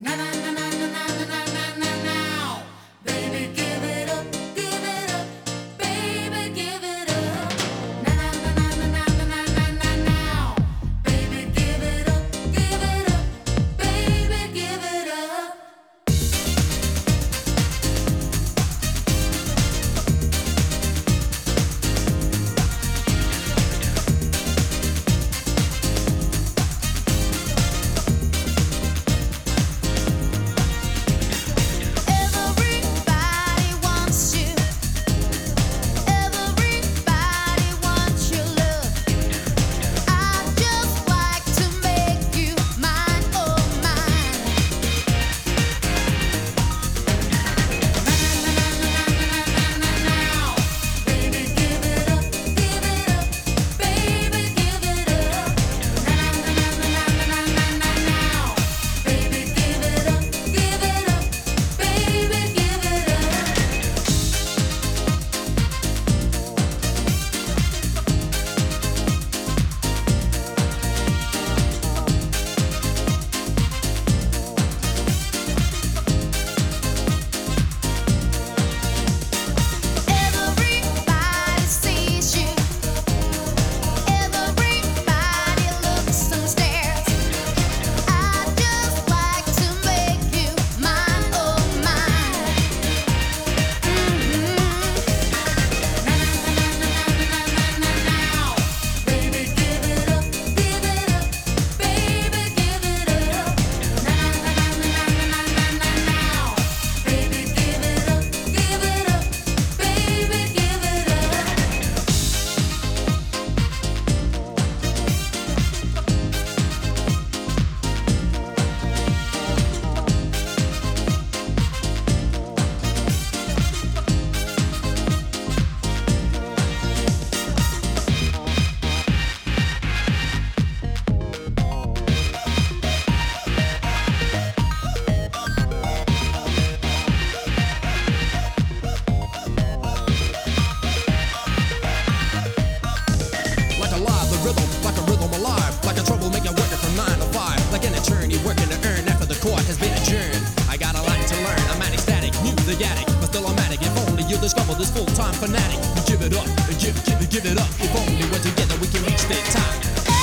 Everybody Like an attorney working to earn after the court has been adjourned. I got a lot to learn. I'm an ecstatic, music addict, but still I'm addict. If only you discover this full time fanatic. You give it up, give give it, give it up. If only we're together we can reach that time.